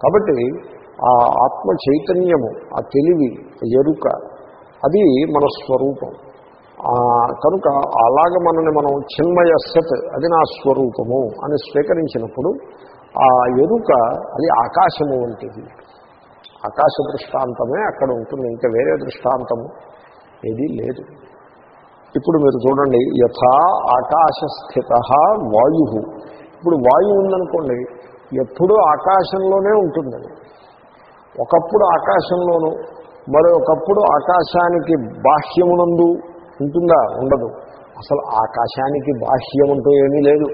కాబట్టి ఆ ఆత్మ చైతన్యము ఆ తెలివి ఎరుక అది మన స్వరూపం. కనుక అలాగ మనని మనం చిన్మయ సత్ అది నా స్వరూపము అని స్వీకరించినప్పుడు ఆ ఎరుక అది ఆకాశము వంటిది. ఆకాశ దృష్టాంతమే అక్కడ ఉంటుంది ఇంకా వేరే దృష్టాంతము ఏది లేదు. ఇప్పుడు మీరు చూడండి యథా ఆకాశస్థిత వాయు. ఇప్పుడు వాయువు ఉందనుకోండి ఎప్పుడూ ఆకాశంలోనే ఉంటుంది ఒకప్పుడు ఆకాశంలోనూ మరి ఒకప్పుడు ఆకాశానికి బాహ్యమునందు ఉంటుందా? ఉండదు. అసలు ఆకాశానికి బాహ్యం అంటూ ఏమీ లేదు.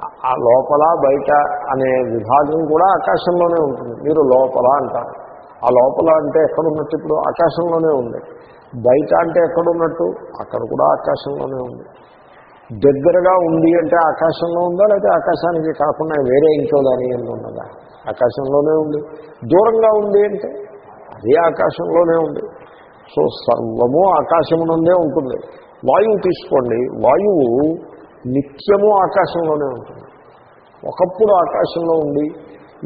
ఆ- ఆ లోపల బయట అనే విభాగం కూడా ఆకాశంలోనే ఉంటుంది. మీరు లోపల అంటారు. ఆ లోపల అంటే ఎక్కడున్నట్టు ఇప్పుడు ఆకాశంలోనే ఉంది. బయట అంటే ఎక్కడున్నట్టు అక్కడ కూడా ఆకాశంలోనే ఉంది. దగ్గరగా ఉంది అంటే ఆకాశంలో ఉందా లేకపోతే ఆకాశానికి కాకుండా వేరే ఇంట్లో దాని ఎందు ఉన్నదా? ఆకాశంలోనే ఉంది. దూరంగా ఉంది అంటే అదే ఆకాశంలోనే ఉంది. సో సర్వము ఆకాశమునందే ఉంటుంది. వాయువు తీసుకోండి. వాయువు నిత్యము ఆకాశంలోనే ఉంటుంది. ఒకప్పుడు ఆకాశంలో ఉండి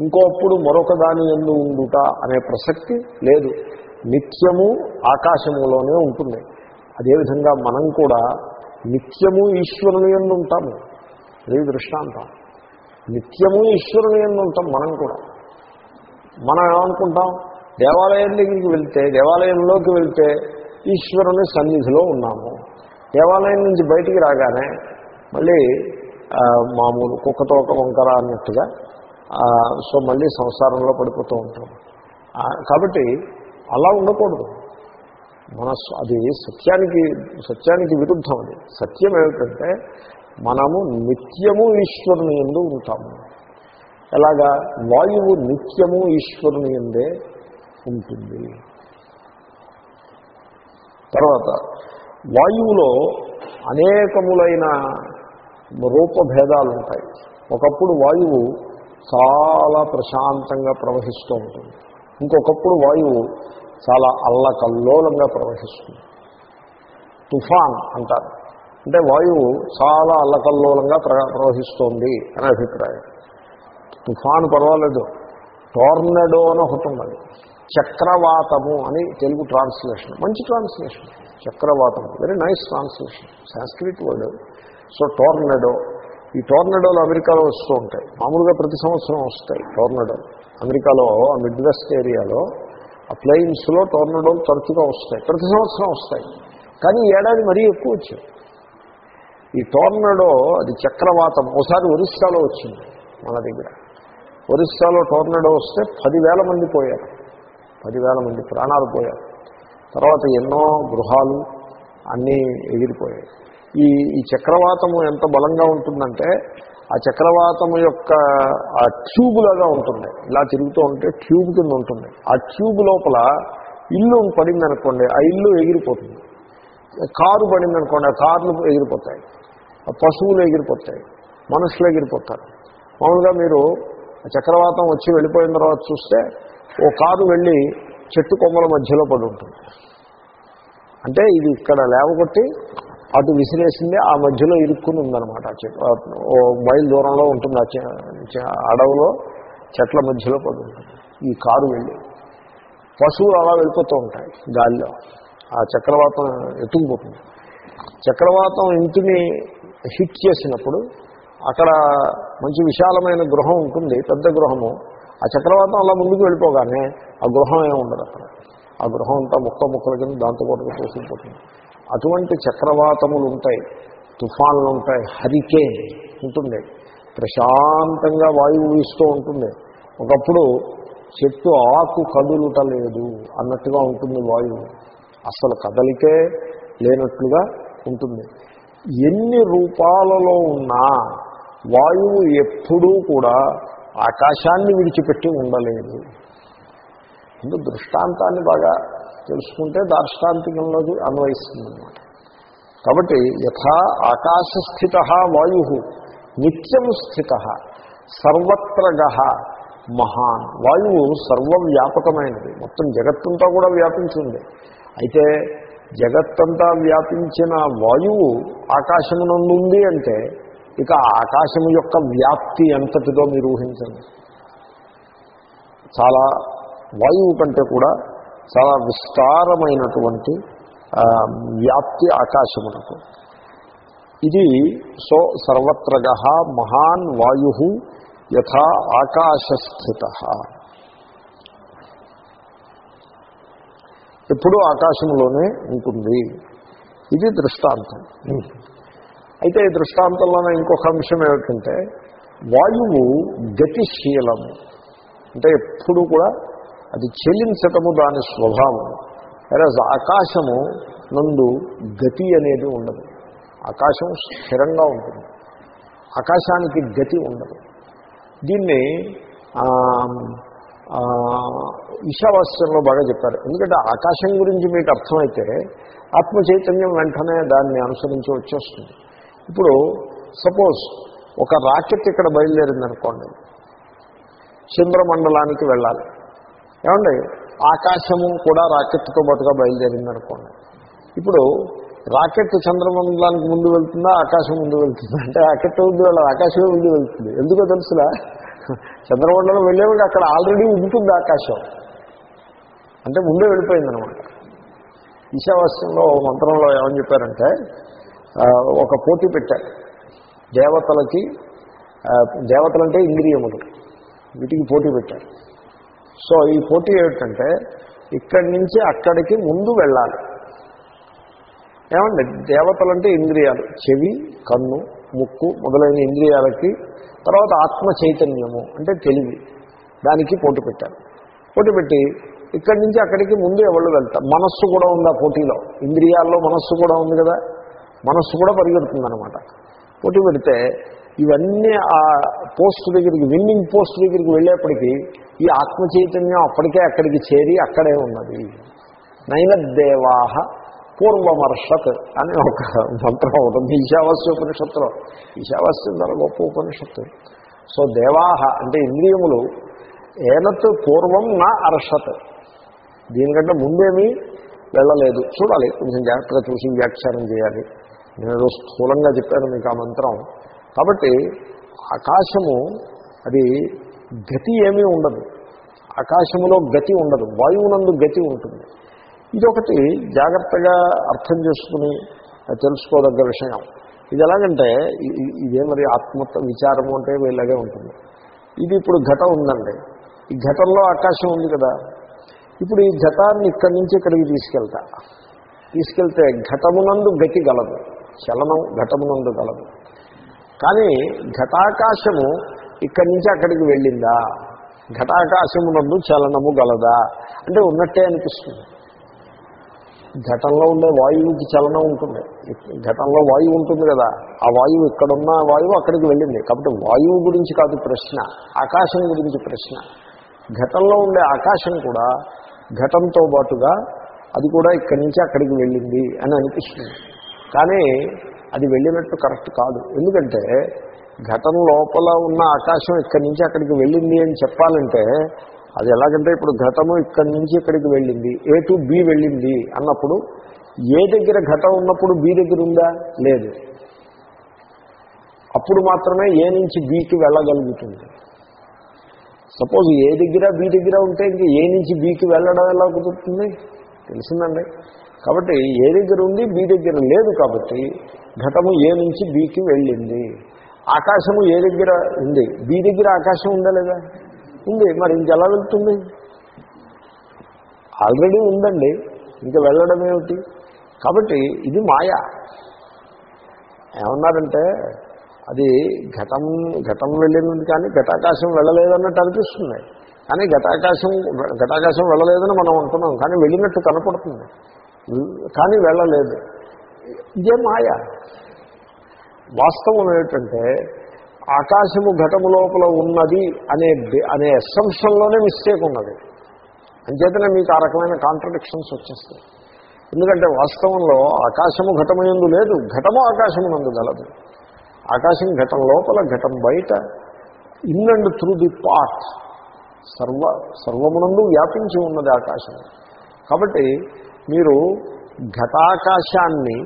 ఇంకోప్పుడు మరొక దాని ఎందు ఉండుట అనే ప్రసక్తి లేదు. నిత్యము ఆకాశములోనే ఉంటుంది. అదేవిధంగా మనం కూడా నిత్యము ఈశ్వరుని ఎందు ఉంటాము అది దృష్టాంతం. నిత్యము ఈశ్వరుని ఎందు ఉంటాం మనం కూడా? మనం ఏమనుకుంటాం? దేవాలయం దగ్గరికి వెళ్తే దేవాలయంలోకి వెళ్తే ఈశ్వరుని సన్నిధిలో ఉన్నాము. దేవాలయం నుంచి బయటికి రాగానే మళ్ళీ మామూలు కుక్కతో ఒక వంకర అన్నట్టుగా సో మళ్ళీ సంసారంలో పడిపోతూ ఉంటాం. కాబట్టి అలా ఉండకూడదు. మన అది సత్యానికి సత్యానికి విరుద్ధం అది. సత్యం ఏమిటంటే మనము నిత్యము ఈశ్వరుని ఎందు ఉంటాము. ఎలాగా? వాయువు నిత్యము ఈశ్వరుని ఎందే ఉంటుంది. తర్వాత వాయువులో అనేకములైన రూపభేదాలు ఉంటాయి ఒకప్పుడు వాయువు చాలా ప్రశాంతంగా ప్రవహిస్తూ ఉంటుంది. ఇంకొకప్పుడు వాయువు చాలా అల్లకల్లోలంగా ప్రవహిస్తుంది. తుఫాన్ అంటారు. అంటే వాయువు చాలా అల్లకల్లోలంగా ప్రవహిస్తోంది అనే అభిప్రాయం. తుఫాన్ పర్వాలేదు. టోర్నడో అని ఒకటి ఉన్నది చక్రవాతము అని తెలుగు ట్రాన్స్లేషన్. మంచి translation. చక్రవాతము. Very nice translation Sanskrit word so tornado. ఈ టోర్నడోలు అమెరికాలో వస్తూ ఉంటాయి. మామూలుగా ప్రతి సంవత్సరం వస్తాయి టోర్నడో అమెరికాలో ఆ మిడ్ వెస్ట్ ఏరియాలో ప్లెయిన్స్లో టోర్నడోలు తరచుగా వస్తాయి ప్రతి సంవత్సరం వస్తాయి. కానీ ఏడాది మరీ ఎక్కువ వచ్చాయి. ఈ టోర్నడో అది చక్రవాతం ఒకసారి ఒరిస్సాలో వచ్చింది మన దగ్గర. ఒరిస్సాలో టోర్నడో వస్తే పదివేల మంది పోయారు. పదివేల మంది ప్రాణాలు పోయారు. తర్వాత ఎన్నో గృహాలు అన్నీ ఎగిరిపోయాయి. ఈ ఈ చక్రవాతము ఎంత బలంగా ఉంటుందంటే ఆ చక్రవాతం యొక్క ఆ ట్యూబ్ లాగా ఉంటుంది. ఇలా తిరుగుతూ ఉంటే ట్యూబ్ కింద ఉంటుంది. ఆ ట్యూబ్ లోపల ఇల్లు పడింది అనుకోండి ఆ ఇల్లు ఎగిరిపోతుంది. కారు పడింది అనుకోండి ఆ కార్లు ఎగిరిపోతాయి. ఆ పశువులు ఎగిరిపోతాయి. మనుషులు ఎగిరిపోతారు. మామూలుగా మీరు ఆ చక్రవాతం వచ్చి వెళ్ళిపోయిన తర్వాత చూస్తే ఓ కారు వెళ్ళి చెట్టు కొమ్మల మధ్యలో పడి ఉంటుంది. అంటే ఇది ఇక్కడ లేవగొట్టి అటు విసిరేసింది ఆ మధ్యలో ఇరుక్కుని ఉందన్నమాట. ఓ మైల్ దూరంలో ఉంటుంది ఆ అడవులో అడవిలో చెట్ల మధ్యలో పడి ఉంటుంది. ఈ కారు వెళ్ళి పశువులు అలా వెళ్ళిపోతూ ఉంటాయి గాలిలో. ఆ చక్రవాతం ఎత్తుకుపోతుంది. చక్రవాతం ఇంటిని హిట్ చేసినప్పుడు అక్కడ మంచి విశాలమైన గృహం ఉంటుంది పెద్ద గృహము. ఆ చక్రవాతం అలా ముందుకు వెళ్ళిపోగానే ఆ గృహం ఏమి ఉండదు అక్కడ. ఆ గృహం అంతా ముక్క ముక్కల కింద దాంతో పాటు పోసిపోతుంది అటువంటి చక్రవాతములు ఉంటాయి తుఫాన్లు ఉంటాయి హరికేన్ ఉంటుంది ప్రశాంతంగా వాయువు వీస్తూ ఉంటుంది ఒకప్పుడు చెట్టు ఆకు కదులుట లేదు అన్నట్టుగా ఉంటుంది వాయువు. అసలు కదలికే లేనట్లుగా ఉంటుంది. ఎన్ని రూపాలలో ఉన్నా వాయువు ఎప్పుడూ కూడా ఆకాశాన్ని విడిచిపెట్టి ఉండలేదు. ముందు దృష్టాంతాన్ని బాగా తెలుసుకుంటే దార్ష్టాంతికంలోకి అన్వయిస్తుంది అనమాట కాబట్టి యథా ఆకాశస్థిత వాయు నిత్యం స్థిత సర్వత్రగ మహాన్. వాయువు సర్వవ్యాపకమైనది. మొత్తం జగత్తంతా కూడా వ్యాపించింది అయితే జగత్తంతా వ్యాపించిన వాయువు ఆకాశమునందుంది అంటే ఇక ఆకాశము యొక్క వ్యాప్తి ఎంతటిదో మీరు ఊహించండి. చాలా వాయువు కంటే కూడా చాలా విస్తారమైనటువంటి వ్యాప్తి ఆకాశమునకు. ఇది సో సర్వత్రగ మహాన్ వాయు యథా ఆకాశస్థిత. ఎప్పుడూ ఆకాశంలోనే ఉంటుంది. ఇది దృష్టాంతం. అయితే ఈ దృష్టాంతంలోనే ఇంకొక అంశం ఏమిటంటే వాయువు గతిశీలము. అంటే ఎప్పుడు కూడా అది చెల్లించటము దాని స్వభావం. వెరస్ ఆకాశము నందు గతి అనేది ఉండదు. ఆకాశం స్థిరంగా ఉంటుంది. ఆకాశానికి గతి ఉండదు. దీన్ని ఈశావాస్యంలో బాగా చెప్పారు. ఎందుకంటే ఆకాశం గురించి మీకు అర్థమైతే ఆత్మ చైతన్యం వెంటనే దాన్ని అనుసరించి వచ్చేస్తుంది. ఇప్పుడు సపోజ్ ఒక రాకెట్ ఇక్కడ బయలుదేరిందనుకోండి. చంద్రమండలానికి వెళ్ళాలి. ఏమండి? ఆకాశము కూడా రాకెట్తో పాటుగా బయలుదేరిందనుకోండి. ఇప్పుడు రాకెట్ చంద్రమండలానికి ముందు వెళ్తుందా ఆకాశం ముందు వెళ్తుందా? అంటే రాకెట్ ముందు వెళ్ళదు ఆకాశమే ముందు వెళ్తుంది. ఎందుకో తెలుసులా చంద్రమండలం వెళ్ళేవాడు అక్కడ ఆల్రెడీ ఉంటుంది ఆకాశం. అంటే ముందే వెళ్ళిపోయిందనమాట. ఈశావాస్యంలో మంత్రంలో ఏమని చెప్పారంటే ఒక పోటీ పెట్టారు. దేవతలకి దేవతలంటే ఇంద్రియములు. వీటికి పోటీ పెట్టారు. సో ఈ పోటీ ఏమిటంటే ఇక్కడి నుంచి అక్కడికి ముందు వెళ్ళాలి. ఏమండి? దేవతలంటే ఇంద్రియాలు. చెవి కన్ను ముక్కు మొదలైన ఇంద్రియాలకి తర్వాత ఆత్మ చైతన్యము అంటే తెలివి. దానికి పోటీ పెట్టారు. పోటీ పెట్టి ఇక్కడి నుంచి అక్కడికి ముందు ఎవరు వెళ్తారు? మనస్సు కూడా ఉంది ఆ పోటీలో. ఇంద్రియాల్లో మనస్సు కూడా ఉంది కదా? మనస్సు కూడా పరిగెడుతుందనమాట పోటీ పెడితే ఇవన్నీ ఆ పోస్ట్ దగ్గరికి విన్నింగ్ పోస్ట్ దగ్గరికి వెళ్ళేప్పటికీ ఈ ఆత్మ చైతన్యం అప్పటికే అక్కడికి చేరి అక్కడే ఉన్నది. నైనద్దేవాహ పూర్వమర్షత్ అని ఒక మంత్రం ఉంటుంది ఈశావాస్య ఉపనిషత్తులో. ఈశావాస్యం చాలా గొప్ప ఉపనిషత్తు. సో దేవాహ అంటే ఇంద్రియములు ఏనత్ పూర్వం నా అర్షత్. దీనికంటే ముందేమీ వెళ్ళలేదు. చూడాలి కొంచెం జాగ్రత్తగా చూసి వ్యాఖ్యానం చేయాలి. నేను స్థూలంగా చెప్పాను మీకు ఆ మంత్రం. కాబట్టి ఆకాశము అది గతి ఏమీ ఉండదు. ఆకాశములో గతి ఉండదు. వాయువునందు గతి ఉంటుంది. ఇదొకటి జాగ్రత్తగా అర్థం చేసుకుని తెలుసుకోదగ్గ విషయం. ఇది ఎలాగంటే ఇదే మరి ఆత్మత్వ విచారము అంటే ఇలాగే ఉంటుంది. ఇది ఇప్పుడు ఘటం ఉందండి. ఈ ఘటంలో ఆకాశం ఉంది కదా. ఇప్పుడు ఈ ఘటాన్ని ఇక్కడి నుంచి ఇక్కడికి తీసుకెళ్తా. తీసుకెళ్తే ఘటమునందు గతి గలదు. చలనం ఘటమునందు గలదు. కానీ ఘటాకాశము ఇక్కడి నుంచి అక్కడికి వెళ్ళిందా? ఘటాకాశమునందు చలనము గలదా? అంటే ఉన్నట్టే అనిపిస్తుంది. ఘటంలో ఉండే వాయువుకి చలనం ఉంటుంది. ఘటంలో వాయువు ఉంటుంది కదా. ఆ వాయువు ఇక్కడున్న వాయువు అక్కడికి వెళ్ళింది. కాబట్టి వాయువు గురించి కాదు ప్రశ్న ఆకాశం గురించి ప్రశ్న. ఘటంలో ఉండే ఆకాశం కూడా ఘటంతో పాటుగా అది కూడా ఇక్కడి నుంచి అక్కడికి వెళ్ళింది అని అనిపిస్తుంది. కానీ అది వెళ్ళినట్టు కరెక్ట్ కాదు. ఎందుకంటే ఘటన లోపల ఉన్న ఆకాశం ఇక్కడి నుంచి అక్కడికి వెళ్ళింది అని చెప్పాలంటే అది ఎలాగంటే ఇప్పుడు ఘటము ఇక్కడి నుంచి ఇక్కడికి వెళ్ళింది. ఏ టు బి వెళ్ళింది అన్నప్పుడు ఏ దగ్గర ఘటం ఉన్నప్పుడు బి దగ్గర ఉందా? లేదు. అప్పుడు మాత్రమే ఏ నుంచి బీకి వెళ్ళగలుగుతుంది. సపోజ్ ఏ దగ్గర బి దగ్గర ఉంటే ఇంక ఏ నుంచి బీకి వెళ్ళడం ఎలా కుదురుతుంది? తెలిసిందండి. కాబట్టి ఏ దగ్గర ఉంది బి దగ్గర లేదు కాబట్టి ఘటము ఏ నుంచి బీకి వెళ్ళింది? ఆకాశము ఏ దగ్గర ఉంది? బి దగ్గర ఆకాశం ఉందా లేదా? ఉంది. మరి ఇంకెలా వెళ్తుంది? ఆల్రెడీ ఉందండి. ఇంకా వెళ్ళడం ఏమిటి? కాబట్టి ఇది మాయ. ఏమన్నారంటే అది ఘటం ఘటం వెళ్ళింది కానీ ఘటాకాశం వెళ్ళలేదన్నట్టు అనిపిస్తుంది. కానీ ఘటాకాశం ఘటాకాశం వెళ్ళలేదని మనం అంటున్నాం. కానీ వెళ్ళినట్టు కనపడుతుంది. కానీ వెళ్ళలేదు. ఇదే మాయ. వాస్తవం ఏమిటంటే ఆకాశము ఘటము లోపల ఉన్నది అనే అనే అసంశంలోనే మిస్టేక్ ఉన్నది. అంచేతనే మీకు ఆ రకమైన కాంట్రడిక్షన్స్ వచ్చేస్తాయి. ఎందుకంటే వాస్తవంలో ఆకాశము ఘటమయందు లేదు ఘటము ఆకాశమునందు గలదు. ఆకాశం ఘటం లోపల ఘటం బయట in and through the part సర్వ సర్వమునందు వ్యాపించి ఉన్నది ఆకాశం కాబట్టి మీరు ఘటాకాశాన్ని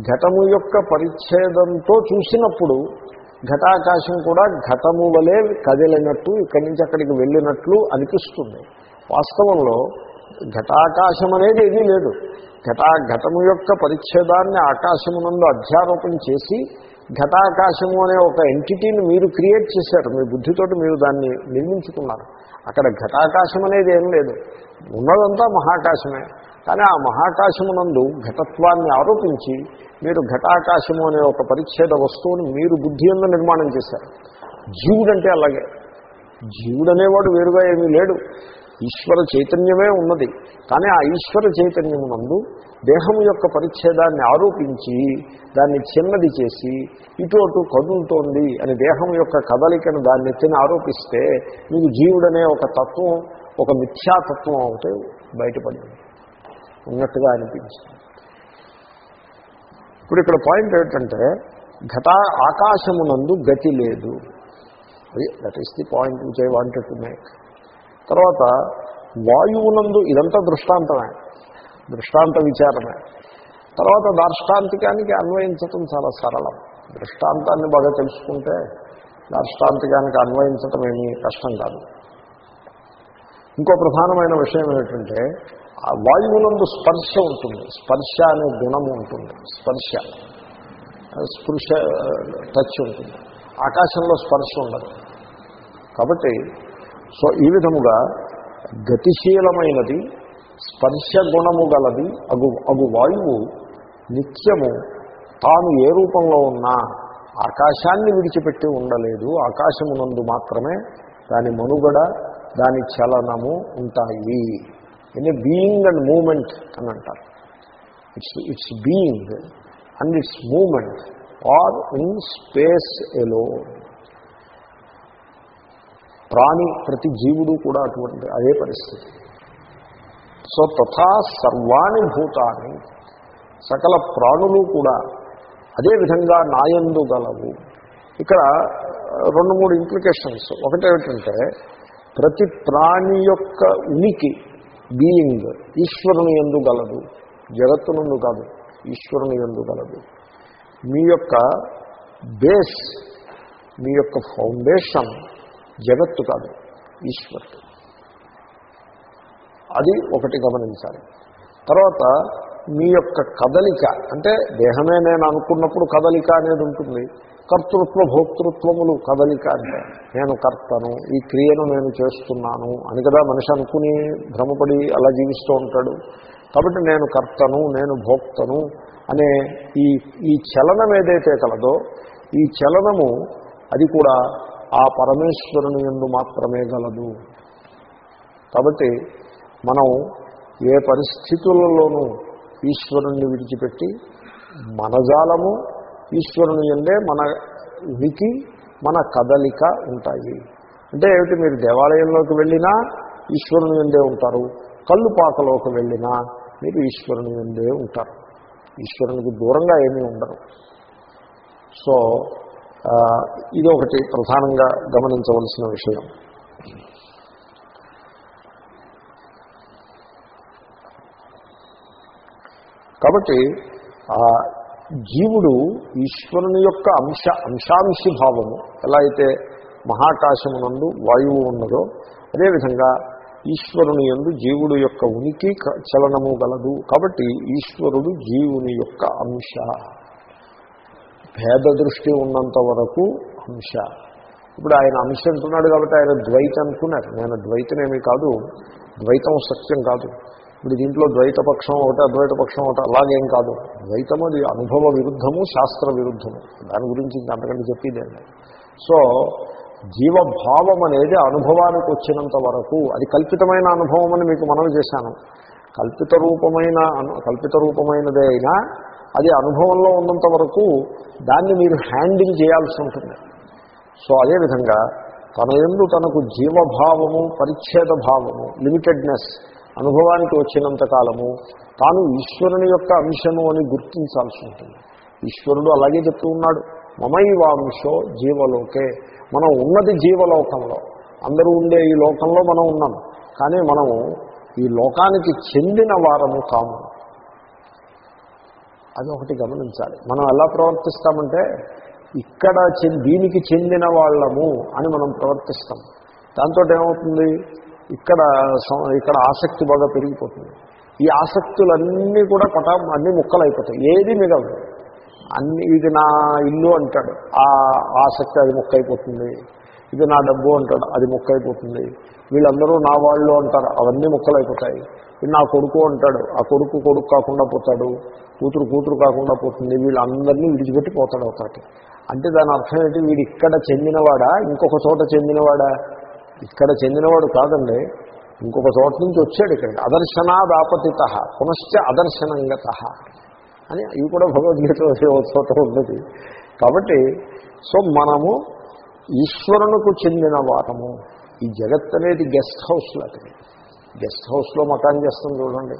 ఘటము యొక్క పరిచ్ఛేదంతో చూసినప్పుడు ఘటాకాశం కూడా ఘటము వలె కదిలినట్టు ఇక్కడి నుంచి అక్కడికి వెళ్ళినట్లు అనిపిస్తుంది. వాస్తవంలో ఘటాకాశం అనేది ఏదీ లేదు. ఘటా ఘటము యొక్క పరిచ్ఛేదాన్ని ఆకాశమునందు అధ్యారోపణ చేసి ఘటాకాశము అనే ఒక ఎంటిటీని మీరు క్రియేట్ చేశారు. మీ బుద్ధితోటి మీరు దాన్ని నిర్మించుకున్నారు. అక్కడ ఘటాకాశం అనేది ఏం లేదు. ఉన్నదంతా మహాకాశమే. కానీ ఆ మహాకాశమునందు ఘటత్వాన్ని ఆరోపించి మీరు ఘటాకాశము అనే ఒక పరిచ్ఛేద వస్తువుని మీరు బుద్ధి ఎందు నిర్మాణం చేశారు. జీవుడంటే అలాగే. జీవుడు అనేవాడు వేరుగా ఏమీ లేడు. ఈశ్వర చైతన్యమే ఉన్నది. కానీ ఆ ఈశ్వర చైతన్యమునందు దేహం యొక్క పరిచ్ఛేదాన్ని ఆరోపించి దాన్ని చిన్నది చేసి ఇటు అటు కదులుతోంది అని దేహం యొక్క కదలికను దాన్ని ఎత్తిన ఆరోపిస్తే మీకు జీవుడనే ఒక తత్వం ఒక మిథ్యాతత్వం అవుతే బయటపడింది. ఉన్నట్టుగా అనిపించింది. ఇప్పుడు ఇక్కడ పాయింట్ ఏంటంటే ఘట ఆకాశమునందు గతి లేదు. అది that is the point which I wanted to make తర్వాత వాయువునందు ఇదంతా దృష్టాంతమే. దృష్టాంత విచారమే. తర్వాత దార్ష్టాంతికానికి అన్వయించటం చాలా సరళం. దృష్టాంతాన్ని బాగా తెలుసుకుంటే దార్ష్టాంతికానికి అన్వయించటం ఏమీ కష్టం కాదు. ఇంకో ప్రధానమైన విషయం ఏమిటంటే ఆ స్పర్శ ఉంటుంది. స్పర్శ అనే గుణము ఉంటుంది. స్పర్శ. స్పృశ టచ్ ఉంటుంది. ఆకాశంలో స్పర్శ ఉండదు. కాబట్టి సో ఈ విధముగా గతిశీలమైనది స్పర్శ గుణము గలది అగు అగు వాయువు నిత్యము తాను ఏ రూపంలో ఉన్నా ఆకాశాన్ని విడిచిపెట్టి ఉండలేదు. ఆకాశమునందు మాత్రమే దాని మనుగడ దాని చలనము ఉంటాయి. ఇన్ బీయింగ్ అండ్ మూమెంట్ అని అంటారు. It's it's being and it's movement or in space ఎలో ప్రాణి ప్రతి జీవుడు కూడా అటువంటి అదే పరిస్థితి. సో తథా సర్వాణి భూతాన్ని సకల ప్రాణులు కూడా అదేవిధంగా నాయందు గలవు. ఇక్కడ రెండు మూడు ఇంప్లికేషన్స్ ఒకటేమిటంటే ప్రతి ప్రాణి యొక్క ఉనికి బీయింగ్ ఈశ్వరుని ఎందు గలదు జగత్తునందు కాదు ఈశ్వరుని ఎందు గలదు. మీ యొక్క బేస్ మీ యొక్క ఫౌండేషన్ జగత్తు కాదు ఈశ్వరుడు. అది ఒకటి గమనించాలి. తర్వాత మీ యొక్క కదలిక అంటే దేహమే నేను అనుకున్నప్పుడు కదలిక అనేది ఉంటుంది. కర్తృత్వ భోక్తృత్వములు కదలిక అంటే నేను కర్తను ఈ క్రియను నేను చేస్తున్నాను అని కదా మనిషి అనుకుని భ్రమపడి అలా జీవిస్తూ ఉంటాడు. కాబట్టి నేను కర్తను నేను భోక్తను అనే ఈ ఈ చలనం ఏదైతే కలదో ఈ చలనము అది కూడా ఆ పరమేశ్వరుని ఎందు మాత్రమే గలదు. కాబట్టి మనం ఏ పరిస్థితులలోనూ ఈశ్వరుణ్ణి విడిచిపెట్టి మనజాలము ఈశ్వరుని ఎందే మన వికి మన కదలిక ఉంటాయి. అంటే ఏమిటి? మీరు దేవాలయంలోకి వెళ్ళినా ఈశ్వరుని ఎందే ఉంటారు. కళ్ళు పాకలోకి వెళ్ళినా మీరు ఈశ్వరుని ఎందే ఉంటారు. ఈశ్వరునికి దూరంగా ఏమీ ఉండరు. సో ఇది ఒకటి ప్రధానంగా గమనించవలసిన విషయం. కాబట్టి జీవుడు ఈశ్వరుని యొక్క అంశ అంశాంశి భావము ఎలా అయితే మహాకాశమునందు వాయువు ఉన్నదో అదేవిధంగా ఈశ్వరుని ఎందు జీవుడు యొక్క ఉనికి చలనము గలదు. కాబట్టి ఈశ్వరుడు జీవుని యొక్క అంశ. భేద దృష్టి ఉన్నంత వరకు అంశ. ఇప్పుడు ఆయన అంశ అంటున్నాడు కాబట్టి ఆయన ద్వైత అనుకున్నారు. నేను ద్వైతనేమి కాదు ద్వైతం సత్యం కాదు. ఇప్పుడు దీంట్లో ద్వైతపక్షం ఒకటి అద్వైత పక్షం ఒకటి అలాగేం కాదు. ద్వైతం అది అనుభవ విరుద్ధము శాస్త్ర విరుద్ధము. దాని గురించి ఇంకా అంతకంటే చెప్పేదండి సో జీవభావం అనేది అనుభవానికి వచ్చినంత వరకు అది కల్పితమైన అనుభవం అని మీకు మనవి చేశాను. కల్పిత రూపమైన కల్పిత రూపమైనదే అయినా అది అనుభవంలో ఉన్నంత వరకు దాన్ని మీరు హ్యాండిల్ చేయాల్సి ఉంటుంది. సో అదేవిధంగా తన ఎందు తనకు జీవభావము పరిచ్ఛేద భావము లిమిటెడ్నెస్ అనుభవానికి వచ్చినంత కాలము తాను ఈశ్వరుని యొక్క అంశము అని గుర్తించాల్సి ఉంటుంది. ఈశ్వరుడు అలాగే చెప్తూ ఉన్నాడు మమైవాంశో జీవలోకే మనం ఉన్నది జీవలోకంలో. అందరూ ఉండే ఈ లోకంలో మనం ఉన్నాం కానీ మనము ఈ లోకానికి చెందిన వారము కాము. అది ఒకటి గమనించాలి. మనం ఎలా ప్రవర్తిస్తామంటే ఇక్కడ చె- దీనికి చెందిన వాళ్ళము అని మనం ప్రవర్తిస్తాం. దాంతో ఏమవుతుంది? ఇక్కడ ఇక్కడ ఆసక్తి బాగా పెరిగిపోతుంది. ఈ ఆసక్తులన్నీ కూడా పటా అన్నీ ముక్కలు అయిపోతాయి ఏది మిగలదు. అన్ని ఇది నా ఇల్లు అంటాడు. ఆ ఆసక్తి అది ముక్క అయిపోతుంది ఇది నా డబ్బు అంటాడు. అది ముక్క అయిపోతుంది వీళ్ళందరూ నా వాళ్ళు అంటారు. అవన్నీ ముక్కలు అయిపోతాయి నా కొడుకు అంటాడు. ఆ కొడుకు కొడుకు కాకుండా పోతాడు. కూతురు కూతురు కాకుండా పోతుంది. వీళ్ళందరినీ విడిచిపెట్టి పోతాడు ఒకటి. అంటే దాని అర్థం ఏంటి? వీడు ఇక్కడ చెందినవాడా? ఇంకొక చోట చెందినవాడా? ఇక్కడ చెందినవాడు కాదండి ఇంకొక చోట నుంచి వచ్చాడు ఇక్కడ అదర్శనాదాపతిత పునశ్చ అదర్శనంగత అని ఇవి కూడా భగవద్గీత చోట ఉన్నది. కాబట్టి సో మనము ఈశ్వరునికి చెందిన వారము. ఈ జగత్ అనేది గెస్ట్ హౌస్ లాంటిది. గెస్ట్ హౌస్లో మకాన్ చేస్తాం చూడండి.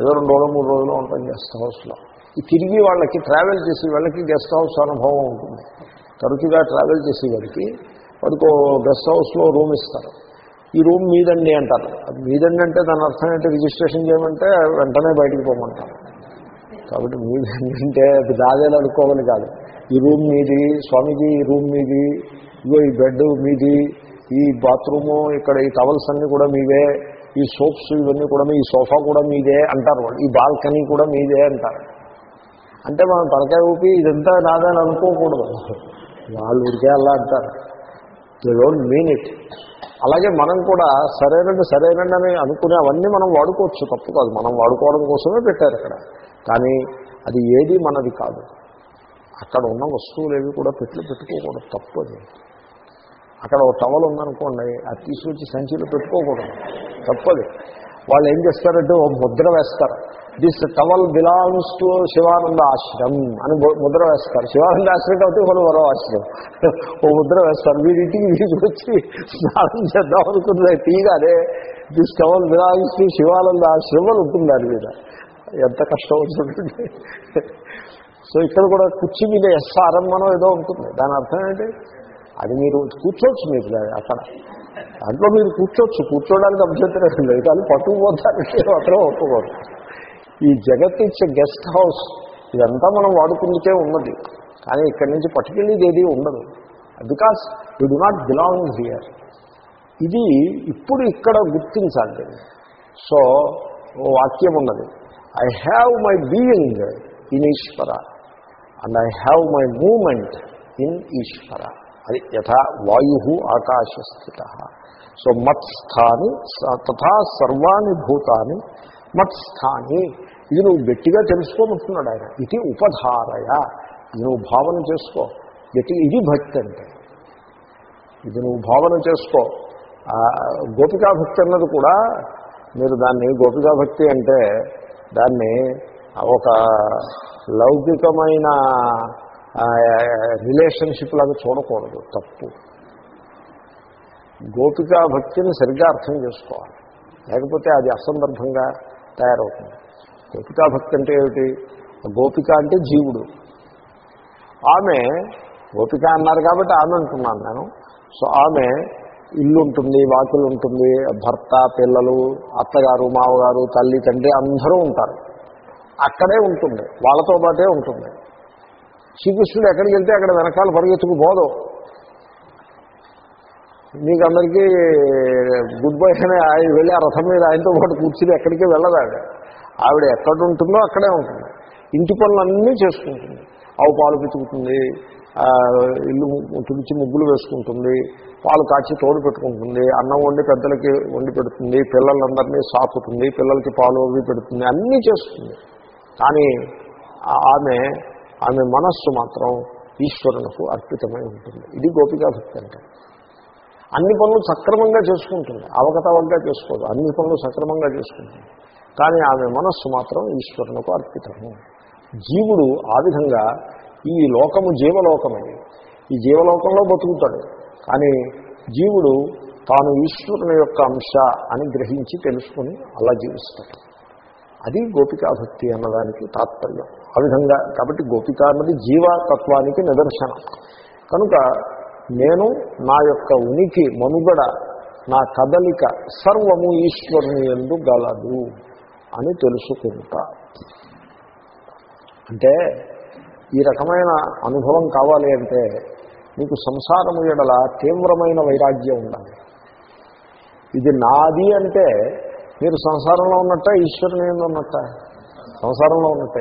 ఏదో రెండు రోజులు మూడు రోజులు ఉంటాం గెస్ట్ హౌస్లో. ఈ తిరిగి వాళ్ళకి ట్రావెల్ చేసే వాళ్ళకి గెస్ట్ హౌస్ అనుభవం ఉంటుంది. తరచుగా ట్రావెల్ చేసే వాడికి వాడికి గెస్ట్ హౌస్లో రూమ్ ఇస్తారు. ఈ రూమ్ మీదండి అంటారు. అది మీదండి అంటే దాని అర్థం ఏంటి? రిజిస్ట్రేషన్ చేయమంటే వెంటనే బయటికి పోమంటారు. కాబట్టి మీదండి అంటే అది దాదేలు అనుకోవాలి కాదు. ఈ రూమ్ మీది స్వామీజీ ఈ రూమ్ మీది ఇగో ఈ బెడ్ మీది ఈ బాత్రూము ఇక్కడ ఈ టవల్స్ అన్నీ కూడా మీవే ఈ సోప్స్ ఇవన్నీ కూడా మీ ఈ సోఫా కూడా మీదే అంటారు వాళ్ళు. ఈ బాల్కనీ కూడా మీదే అంటారు. అంటే మనం తలకాయ ఊపి ఇదంతా నాదని అనుకోకూడదు. వాళ్ళు ఉడికే అలా అంటారు. దే డోంట్ మీన్ ఇట్ అలాగే మనం కూడా సరైనది సరైనది అని అనుకునే అవన్నీ మనం వాడుకోవచ్చు. తప్పు కాదు. మనం వాడుకోవడం కోసమే పెట్టారు ఇక్కడ. కానీ అది ఏది మనది కాదు. అక్కడ ఉన్న వస్తువులు ఏవి కూడా పెట్లు పెట్టుకోకూడదు. తప్పు అది. అక్కడ ఒక టవల్ ఉందనుకోండి అది తీసుకొచ్చి సంచిలో పెట్టుకోకూడదు. తప్పది వాళ్ళు ఏం చేస్తారంటే ఓ ముద్ర వేస్తారు. This towel belongs to Shivananda ashram అని ముద్ర వేస్తారు. శివానంద ఆశ్రమం కాబట్టి మనం మరో ఆశ్రమం. ఓ ముద్ర వేస్తారు. వీడింటికి వీడికి వచ్చి స్నానం చేద్దాం అనుకుంటుంది తీగానే this towel belongs to Shivananda ఆశ్రమం అని ఉంటుంది దాని మీద. ఎంత కష్టం అవుతుంది సో ఇక్కడ కూడా కుర్చీ మీద ఎస్ఆర్ఎం మనం ఏదో ఉంటుంది. దాని అర్థం ఏంటి? అది మీరు కూర్చోవచ్చు మీరు అక్కడ. దాంట్లో మీరు కూర్చోవచ్చు. కూర్చోవడానికి అభ్యంతరం లేదు. కానీ పట్టుకుపోతారు అక్కడ ఒప్పుకోరు. ఈ జగత్ ఇచ్చే గెస్ట్ హౌస్ ఇదంతా మనం వాడుకుంటే ఉన్నది. కానీ ఇక్కడి నుంచి పట్టుకెళ్ళేది ఏది ఉండదు. Because you do not belong here. ఇది ఇప్పుడు ఇక్కడ గుర్తించాలి. సో ఓ వాక్యం ఉన్నది. I have my being in Ishwara and I have my movement in Ishwara. అది యథా వాయు ఆకాశస్థిత. సో మత్స్థాని తథా సర్వాణి భూతాని మత్స్థాని ఇది నువ్వు గట్టిగా తెలుసుకోమంటున్నాడు ఆయన. ఇది ఉపధారయ. ఇది నువ్వు భావన చేసుకో. గట్టి ఇది భక్తి అంటే. ఇది నువ్వు భావన చేసుకో. గోపికా భక్తి అన్నది కూడా మీరు దాన్ని గోపికా భక్తి అంటే దాన్ని ఒక లౌకికమైన రిలేషన్షిప్ లాగా చూడకూడదు. తప్పు. గోపికా భక్తిని సరిగ్గా అర్థం చేసుకోవాలి. లేకపోతే అది అసందర్భంగా తయారవుతుంది. గోపికా భక్తి అంటే ఏమిటి? గోపిక అంటే జీవుడు. ఆమె గోపిక అన్నారు కాబట్టి ఆమె అంటున్నాను నేను. సో ఆమె ఇల్లు ఉంటుంది వాకిలు ఉంటుంది భర్త పిల్లలు అత్తగారు మావగారు తల్లి తండ్రి అందరూ ఉంటారు. అక్కడే ఉంటుంది వాళ్ళతో పాటే ఉంటుంది. శ్రీకృష్ణుడు ఎక్కడికి వెళ్తే అక్కడ వెనకాల పరిగెత్తుకు పోదు. మీకు అందరికీ గుడ్ బై అని ఆయన వెళ్ళి ఆ రథం మీద ఆయనతో పాటు కూర్చుని ఎక్కడికి వెళ్ళదు ఆవిడ. ఆవిడ ఎక్కడ ఉంటుందో అక్కడే ఉంటుంది. ఇంటి పనులన్నీ చేసుకుంటుంది. ఆవు పాలు పితుకుతుంది. ఇల్లు తుడిచి ముగ్గులు వేసుకుంటుంది. పాలు కాచి తోడు పెట్టుకుంటుంది. అన్నం వండి పెద్దలకి వండి పెడుతుంది. పిల్లలందరినీ సాకుతుంది పిల్లలకి పాలు అవి పెడుతుంది. అన్నీ చేస్తుంది. కానీ ఆమె ఆమె మనస్సు మాత్రం ఈశ్వరునకు అర్పితమై ఉంటుంది. ఇది గోపికాభక్తి అంటే. అన్ని పనులు సక్రమంగా చేసుకుంటుంది. అవకతవకగా చేసుకోదు. అన్ని పనులు సక్రమంగా చేసుకుంటుంది. కానీ ఆమె మనస్సు మాత్రం ఈశ్వరునకు అర్పితము. జీవుడు ఆ విధంగా ఈ లోకము జీవలోకమే. ఈ జీవలోకంలో బతుకుతాడు. కానీ జీవుడు తాను ఈశ్వరుని యొక్క అంశ అని గ్రహించి తెలుసుకుని అలా జీవిస్తాడు. అది గోపికా భక్తి అన్నదానికి తాత్పర్యం. ఆ విధంగా కాబట్టి గోపిక అన్నది జీవతత్వానికి నిదర్శనం. కనుక నేను నా యొక్క ఉనికి మనుగడ నా కదలిక సర్వము ఈశ్వరుని ఎందు గలదు అని తెలుసుకుంటా. అంటే ఈ రకమైన అనుభవం కావాలి అంటే మీకు సంసారము ఎడల తీవ్రమైన వైరాగ్యం ఉండాలి. ఇది నాది అంటే మీరు సంసారంలో ఉన్నట్ట ఈశ్వరుని ఏంది ఉన్నట్ట? సంసారంలో ఉన్నట్ట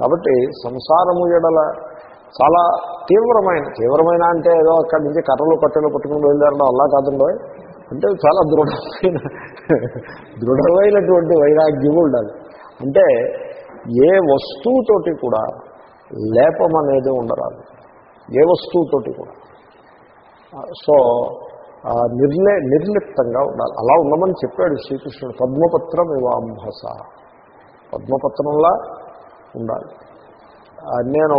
కాబట్టి సంసారము ఎడల చాలా తీవ్రమైన తీవ్రమైన అంటే ఏదో అక్కడి నుంచి కర్రలు కట్టెలు పట్టుకుని వెళ్ళారో అలా కాదండో అంటే చాలా దృఢమైన దృఢమైనటువంటి వైరాగ్యం ఉండాలి. అంటే ఏ వస్తువుతోటి కూడా లేపం అనేది ఉండరాదు. ఏ వస్తువుతోటి కూడా. సో నిర్లే నిర్లిప్తంగా ఉండాలి. అలా ఉండమని చెప్పాడు శ్రీకృష్ణుడు. పద్మపత్రం ఇవాంభస. పద్మపత్రంలా ఉండాలి. నేను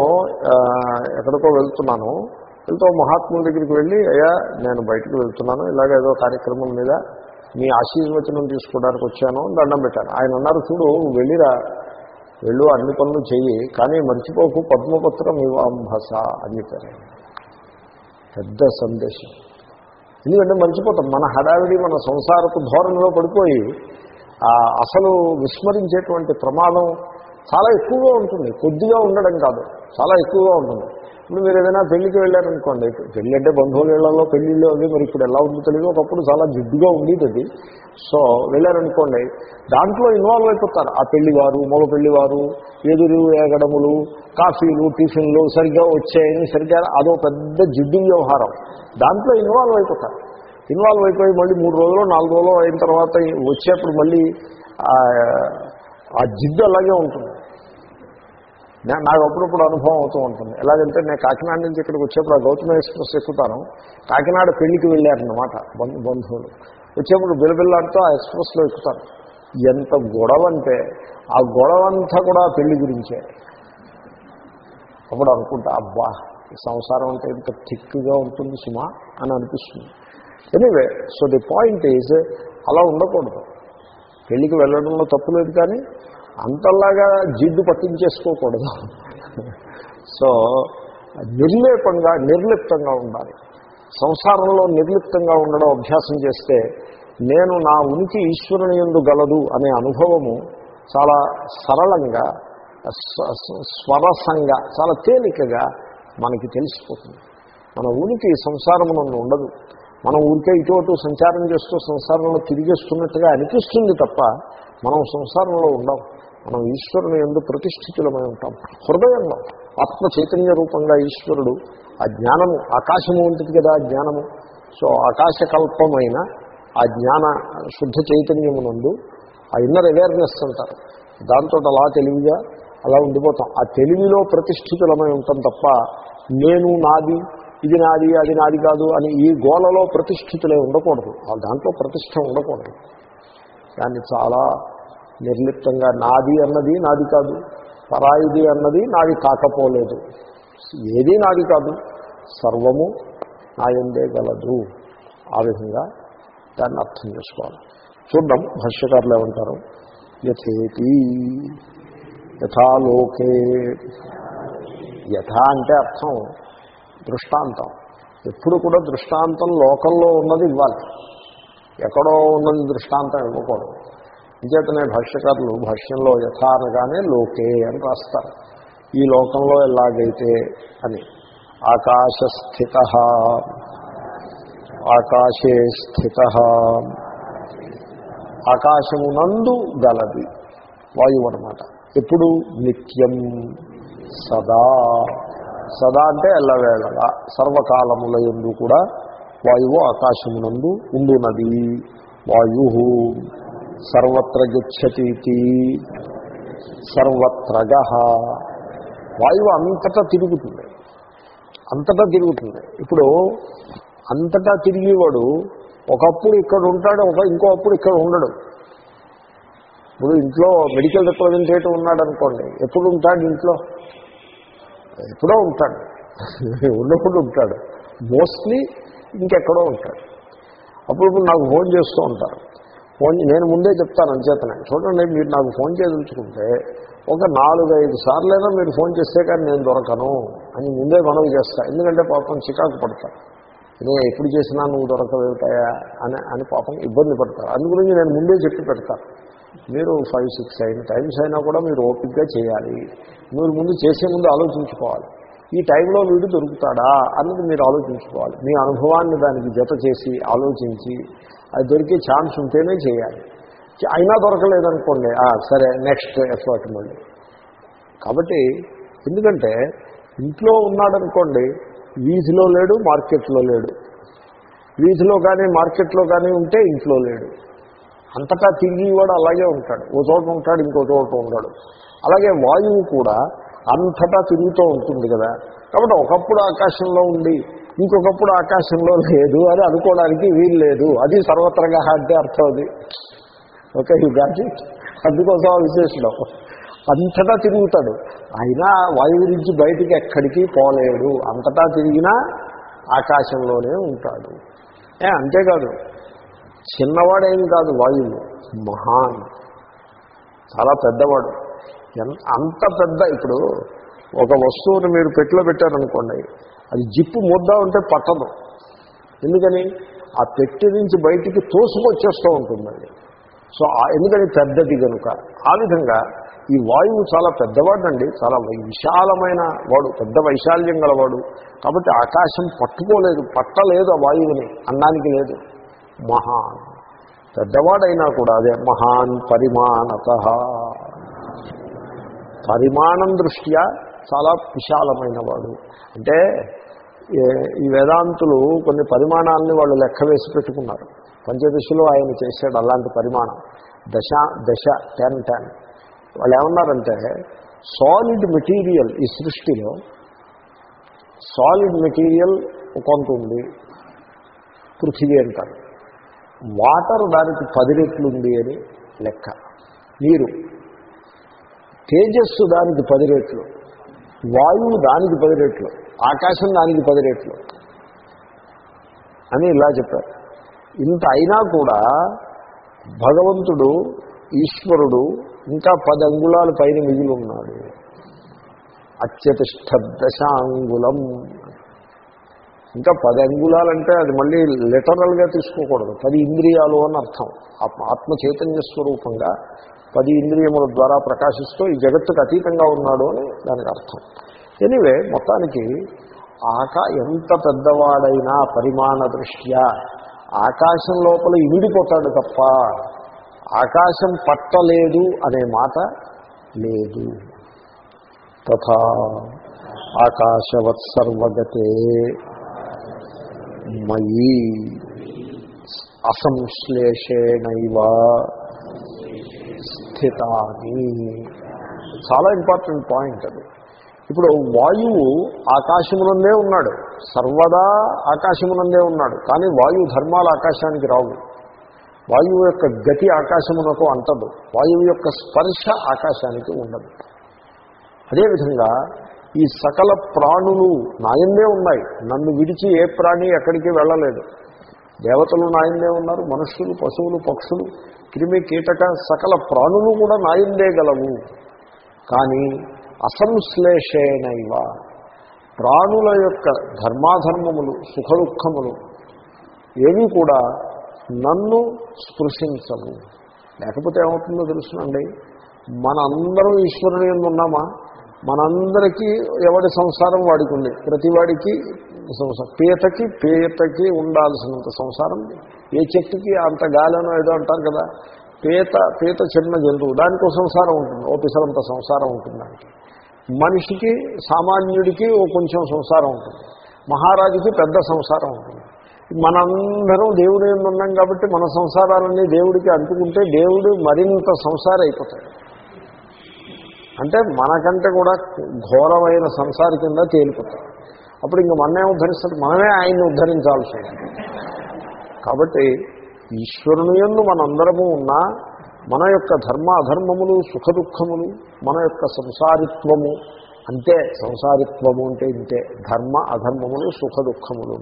ఎక్కడికో వెళ్తున్నాను. వెళ్తూ మహాత్ముల దగ్గరికి వెళ్ళి అయ్యా నేను బయటకు వెళ్తున్నాను. ఇలాగ ఏదో కార్యక్రమం మీద మీ ఆశీర్వచనం తీసుకోవడానికి వచ్చాను దండం పెట్టాను. ఆయన అన్నారు చూడు వెళ్ళిరా. వెళ్ళు అన్ని పనులు చెయ్యి. కానీ మర్చిపోకు పద్మపత్రం ఇవాంభస అని చెప్పారు. పెద్ద సందేశం. ఎందుకంటే మర్చిపోతాం. మన హడావిడి మన సంసారపు ధోరణిలో పడిపోయి అసలు విస్మరించేటువంటి ప్రమాదం చాలా ఎక్కువగా ఉంటుంది. కొద్దిగా ఉండడం కాదు. చాలా ఎక్కువగా ఉంటుంది. ఇప్పుడు మీరు ఏదైనా పెళ్ళికి వెళ్ళారనుకోండి పెళ్ళి అంటే బంధువుల ఇళ్ళలో పెళ్ళిళ్ళు అవి మరి ఇప్పుడు ఎలా ఉందో తెలియదు. ఒకప్పుడు చాలా జిడ్డుగా ఉండేది అది సో వెళ్ళారనుకోండి దాంట్లో ఇన్వాల్వ్ అయిపోతారు. ఆ పెళ్ళివారు మగ పెళ్ళివారు ఎదురు ఏగడములు కాఫీలు టిఫిన్లు సరిగ్గా వచ్చాయని సరిగ్గా అదో పెద్ద జిడ్డు వ్యవహారం. దాంట్లో ఇన్వాల్వ్ అయిపోతారు. ఇన్వాల్వ్ అయిపోయి మళ్ళీ మూడు రోజులు నాలుగు రోజులు అయిన తర్వాత వచ్చేప్పుడు మళ్ళీ ఆ- జిద్దు అలాగే ఉంటుంది. నాకు అప్పుడప్పుడు అనుభవం అవుతూ ఉంటుంది. ఎలాగంటే నేను కాకినాడ నుంచి ఇక్కడికి వచ్చేప్పుడు ఆ గౌతమ ఎక్స్ప్రెస్ ఎక్కుతాను. కాకినాడ పెళ్ళికి వెళ్ళారన్నమాట బంధు బంధువులు. వచ్చేప్పుడు బిలబిల్లాడుతూ ఆ ఎక్స్ప్రెస్లో ఎక్కుతాను ఎంత గొడవ అంటే ఆ గొడవ అంతా కూడా పెళ్ళి గురించే. అప్పుడు అనుకుంటా అబ్బా సంసారం అంటే ఇంత థిక్గా ఉంటుంది సుమా అని అనిపిస్తుంది. Anyway so the point is అలా ఉండకూడదు. పెళ్ళికి వెళ్ళడంలో తప్పులేదు కానీ అంతలాగా జిడ్డు పట్టించేసుకోకూడదు. సో నిర్లేపంగా నిర్లిప్తంగా ఉండాలి. సంసారంలో నిర్లిప్తంగా ఉండడం అభ్యాసం చేస్తే నేను నా ఉనికి ఈశ్వరుని ఎందు గలదు అనే అనుభవము చాలా సరళంగా స్వరసంగా చాలా తేలికగా మనకి తెలిసిపోతుంది. మన ఉనికి సంసారమునందు ఉండదు. మనం ఊరికే ఇటు అటు సంచారం చేస్తూ సంసారంలో తిరిగేస్తున్నట్టుగా అనిపిస్తుంది తప్ప మనం సంసారంలో ఉండం. మనం ఈశ్వరుని ఎందు ప్రతిష్ఠితులమై ఉంటాం. హృదయంలో ఆత్మ చైతన్య రూపంగా ఈశ్వరుడు ఆ జ్ఞానము ఆకాశము ఉంటుంది కదా జ్ఞానము. సో ఆకాశకల్పమైన ఆ జ్ఞాన శుద్ధ చైతన్యమునందు ఆ ఇన్నర్ అవేర్నెస్ అంటారు. దాంతో అలా తెలివిగా అలా ఉండిపోతాం. ఆ తెలివిలో ప్రతిష్ఠితులమై ఉంటాం తప్ప నేను నాది ఇది నాది అది నాది కాదు అని ఈ గోలలో ప్రతిష్ఠితులే ఉండకూడదు. ఆ దాంట్లో ప్రతిష్ట ఉండకూడదు. దాన్ని చాలా నిర్లిప్తంగా నాది అన్నది నాది కాదు పరాయిది అన్నది నాది కాకపోలేదు. ఏది నాది కాదు సర్వము నాయందే గలదు. ఆ విధంగా దాన్ని అర్థం చేసుకోవాలి. చూద్దాం భాష్యకారులు ఏమంటారు? యథేతి యథాలోకే. యథ అంటే అర్థం. దృష్టాంతం. ఎప్పుడు కూడా దృష్టాంతం లోకంలో ఉన్నది ఇవ్వాలి. ఎక్కడో ఉన్నది దృష్టాంతం ఇవ్వకూడదు. అంచేతనే భాష్యకారులు భాష్యంలో యథానగానే లోకే అని రాస్తారు. ఈ లోకంలో ఎలాగైతే అని. ఆకాశస్థిత. ఆకాశే స్థిత. ఆకాశమునందు గలది. వాయువు అనమాట ఎప్పుడు? నిత్యం. సదా. సదా అంటే ఎల్లవేళలా సర్వకాలముల ఎందు కూడా వాయువు ఆకాశమునందు ఉండునది. వాయు సర్వత్ర గచ్చతీతి సర్వత్రగ. వాయువు అంతటా తిరుగుతుంది. అంతటా తిరుగుతుంది. ఇప్పుడు అంతటా తిరిగేవాడు ఒకప్పుడు ఇక్కడ ఉంటాడు ఒక ఇంకో అప్పుడు ఇక్కడ ఉండడు. ఇప్పుడు ఇంట్లో మెడికల్ రిప్రజెంటేటివ్ ఉన్నాడు అనుకోండి ఎప్పుడు ఉంటాడు ఇంట్లో? ఎప్పుడో ఉంటాడు. ఉన్నప్పుడు ఉంటాడు. మోస్ట్లీ ఇంకెక్కడో ఉంటాడు. అప్పుడప్పుడు నాకు ఫోన్ చేస్తూ ఉంటారు. ఫోన్ నేను ముందే చెప్తాను అంచేతనే. చూడండి మీరు నాకు ఫోన్ చేయదలుచుకుంటే ఒక నాలుగు ఐదు సార్లైనా మీరు ఫోన్ చేస్తే కానీ నేను దొరకను అని ముందే మనవి చేస్తాను ఎందుకంటే పాపం చికాకు పడతాను నేను ఎప్పుడు చేసినా నువ్వు దొరకవేవుతాయా అని అని పాపం ఇబ్బంది పడతారు అందు గురించి నేను ముందే చెప్పి పెడతాను మీరు ఫైవ్ సిక్స్ అయిన టైమ్స్ అయినా కూడా మీరు ఓపిక్గా చేయాలి. మీరు ముందు చేసే ముందు ఆలోచించుకోవాలి. ఈ టైంలో వీడు దొరుకుతాడా అన్నది మీరు ఆలోచించుకోవాలి. మీ అనుభవాన్ని దానికి జత చేసి ఆలోచించి అది దొరికే ఛాన్స్ ఉంటేనే చేయాలి. అయినా దొరకలేదనుకోండి సరే నెక్స్ట్ ఎఫర్ట్ మళ్ళీ. కాబట్టి ఎందుకంటే ఇంట్లో ఉన్నాడనుకోండి వీధిలో లేడు మార్కెట్లో లేడు. వీధిలో కానీ మార్కెట్లో కానీ ఉంటే ఇంట్లో లేడు. అంతటా తిరిగివాడు అలాగే ఉంటాడు. ఓ చోట ఉంటాడు ఇంకో చోట ఉంటాడు అలాగే వాయువు కూడా అంతటా తిరుగుతూ ఉంటుంది కదా. కాబట్టి ఒకప్పుడు ఆకాశంలో ఉండి ఇంకొకప్పుడు ఆకాశంలో లేదు అని అనుకోవడానికి వీలు లేదు. అది సర్వత్రగా అంటే అర్థం అది. ఓకే యూ గాట్ అందుకోసం ఆ విశేషణం. అంతటా తిరుగుతాడు. అయినా వాయువు నుంచి బయటికి ఎక్కడికి పోలేడు. అంతటా తిరిగినా ఆకాశంలోనే ఉంటాడు. అంతేకాదు. చిన్నవాడేం కాదు వాయువు. మహాన్. చాలా పెద్దవాడు. ఎన్- అంత పెద్ద ఇప్పుడు ఒక వస్తువుని మీరు పెట్టిలో పెట్టారనుకోండి అది జిప్పు ముద్ద ఉంటే పట్టదు. ఎందుకని? ఆ పెట్టి నుంచి బయటికి తోసుకొచ్చేస్తూ ఉంటుందండి సో ఆ- ఎందుకని? పెద్దది కనుక ఆ విధంగా ఈ వాయువు చాలా పెద్దవాడండి చాలా విశాలమైన వాడు పెద్ద వైశాల్యం గలవాడు. కాబట్టి ఆకాశం పట్టుకోలేదు పట్టలేదు ఆ వాయువుని అన్నానికి లేదు. మహాన్. పెద్దవాడైనా కూడా అదే మహాన్ పరిమాణత. పరిమాణం దృష్ట్యా చాలా విశాలమైన వాడు అంటే ఈ వేదాంతులు కొన్ని పరిమాణాలని వాళ్ళు లెక్క వేసి పెట్టుకున్నారు. పంచదశలో ఆయన చేశాడు అలాంటి పరిమాణం. దశ దశ టెన్ టెన్. వాళ్ళు ఏమన్నారంటే సాలిడ్ మెటీరియల్ ఈ సృష్టిలో సాలిడ్ మెటీరియల్ కొంత ఉంది. పృథివీ అంటారు. వాటర్ దానికి పది రెట్లు ఉంది అని లెక్క. నీరు. తేజస్సు దానికి పది రెట్లు. వాయువు దానికి పది రెట్లు. ఆకాశం దానికి పది రెట్లు. అని ఇలా చెప్పారు. ఇంత అయినా కూడా భగవంతుడు ఈశ్వరుడు ఇంకా పది అంగుళాల పైన మిగిలి ఉన్నాడు. అత్యతిష్ట దశాంగులం ఇంకా పది అంగుళాలంటే అది మళ్ళీ లిటరల్గా తీసుకోకూడదు. పది ఇంద్రియాలు అని అర్థం. ఆత్మ చైతన్య స్వరూపంగా పది ఇంద్రియముల ద్వారా ప్రకాశిస్తూ ఈ జగత్తుకు అతీతంగా ఉన్నాడు అని దానికి అర్థం. ఎనివే మొత్తానికి ఆకా ఎంత పెద్దవాడైనా పరిమాణ దృష్ట్యా ఆకాశం లోపల ఇమిడిపోతాడు తప్ప ఆకాశం పట్టలేదు అనే మాట లేదు. తథా ఆకాశవత్ సర్వగతే మయి అసంశ్లేషేణైవ స్థితాని. చాలా ఇంపార్టెంట్ పాయింట్ అది. ఇప్పుడు వాయువు ఆకాశమునందే ఉన్నాడు. సర్వదా ఆకాశమునందే ఉన్నాడు. కానీ వాయువు ధర్మాలు ఆకాశానికి రావు. వాయువు యొక్క గతి ఆకాశమునకు అంటదు వాయువు యొక్క స్పర్శ ఆకాశానికి ఉండదు. అదేవిధంగా ఈ సకల ప్రాణులు నాయందే ఉన్నాయి. నన్ను విడిచి ఏ ప్రాణి ఎక్కడికి వెళ్ళలేదు. దేవతలు నాయందే ఉన్నారు మనుష్యులు పశువులు పక్షులు క్రిమి కీటక సకల ప్రాణులు కూడా నాయందే గలవు. కానీ అసంశ్లేషేణైవ ప్రాణుల యొక్క ధర్మాధర్మములు సుఖదుఖములు ఏవి కూడా నన్ను స్పృశించవు. లేకపోతే ఏమవుతుందో తెలుసునండి. మనందరం ఈశ్వరుని ఉన్నామా మనందరికీ ఎవడి సంసారం వాడికి ఉంది ప్రతివాడికి సంసారం. పీతకి పీతకి ఉండాల్సినంత సంసారం. ఏ చెట్టుకి అంత గాలనో ఏదో అంటారు కదా. పీత పీత చిన్న జంతువు. దానికి సంసారం ఉంటుంది. ఓ పిసరంత సంసారం ఉంటుంది దానికి. మనిషికి సామాన్యుడికి ఓ కొంచెం సంసారం ఉంటుంది. మహారాజుకి పెద్ద సంసారం ఉంటుంది. మనందరం దేవుడు ఉన్నాం కాబట్టి మన సంసారాలన్నీ దేవుడికి అంటుకుంటే దేవుడు మరింత సంసారం అయిపోతాడు అంటే మనకంటే కూడా ఘోరమైన సంసార కింద తేలిపోతాడు అప్పుడు ఇంక మనమే ఉద్ధరిస్తాడు మనమే ఆయన్ని ఉద్ధరించాల్సి ఉంటుంది కాబట్టి ఈశ్వరుని ఎందు మనందరము ఉన్నా మన యొక్క ధర్మ అధర్మములు సుఖదుఖములు మన యొక్క సంసారిత్వము అంతే సంసారిత్వము అంటే ఇంతే. ధర్మ అధర్మములు సుఖదుఖములు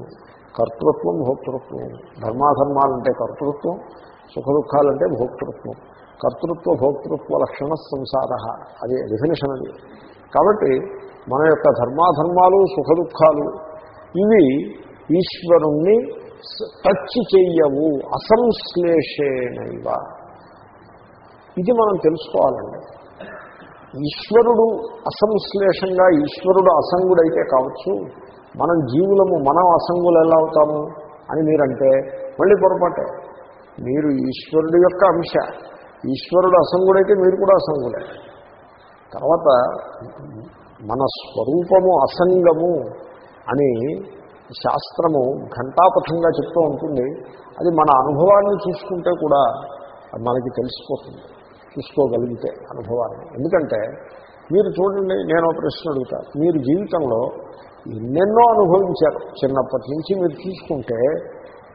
కర్తృత్వం భోక్తృత్వం. ధర్మాధర్మాలంటే కర్తృత్వం సుఖ దుఃఖాలంటే భోక్తృత్వం. కర్తృత్వ భోక్తృత్వ లక్షణ సంసార అది డెఫినేషన్ అది. కాబట్టి మన యొక్క ధర్మాధర్మాలు సుఖదుఖాలు ఇవి ఈశ్వరుణ్ణి టచ్ చెయ్యవు అసంశ్లేషేణైవ. ఇది మనం తెలుసుకోవాలండి. ఈశ్వరుడు అసంశ్లేషంగా ఈశ్వరుడు అసంగుడైతే కావచ్చు మనం జీవులము మనం అసంగులు ఎలా అవుతాము అని మీరంటే మళ్ళీ పొరపాటే. మీరు ఈశ్వరుడు యొక్క అంశ. ఈశ్వరుడు అసంగుడైతే మీరు కూడా అసంగుడే. తర్వాత మన స్వరూపము అసంగము అని శాస్త్రము ఘంటాపథంగా చెప్తూ ఉంటుంది. అది మన అనుభవాన్ని చూసుకుంటే కూడా మనకి తెలిసిపోతుంది. చూసుకోగలిగితే అనుభవాన్ని. ఎందుకంటే మీరు చూడండి నేను ఒక ప్రశ్న అడుగుతా. మీరు జీవితంలో ఎన్నెన్నో అనుభవించారు. చిన్నప్పటి నుంచి మీరు చూసుకుంటే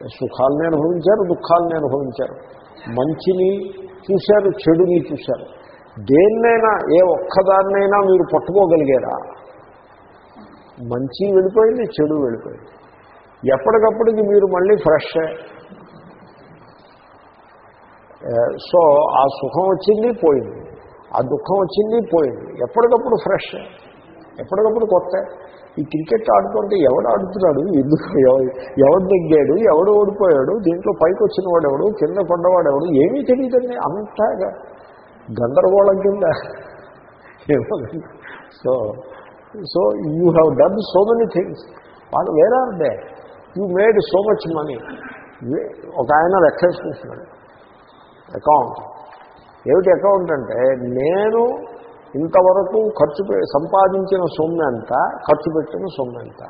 సుఖాలని అనుభవించారు దుఃఖాలని అనుభవించారు. మంచిని చూశారు చెడుని చూశారు. దేన్నైనా ఏ ఒక్కదాన్నైనా మీరు పట్టుకోగలిగారా? మంచి వెళ్ళిపోయింది చెడు వెళ్ళిపోయింది. ఎప్పటికప్పటికి మీరు మళ్ళీ ఫ్రెష్ సో ఆ సుఖం వచ్చింది పోయింది. ఆ దుఃఖం వచ్చింది పోయింది. ఎప్పటికప్పుడు ఫ్రెష్ ఎప్పటికప్పుడు కొత్త. ఈ క్రికెట్ ఆడుతుంటే ఎవడు ఆడుతున్నాడు? ఎందుకు ఎవడు నెగ్గాడు ఎవడు ఓడిపోయాడు? దీంట్లో పైకి వచ్చిన వాడు ఎవడు కింద పడ్డవాడు ఎవడు ఏమీ తెలియదండి. అంతగా గందరగోళం కింద. So so you have done so many things వాళ్ళు వేరే are you made so much money ఒక ఆయన లెక్కేసుకుంటున్నాడు అకౌంట్ ఏమిటి అకౌంట్ అంటే నేను ఇంతవరకు ఖర్చు పె- సంపాదించిన సొమ్ము ఎంత ఖర్చు పెట్టిన సొమ్ము ఎంత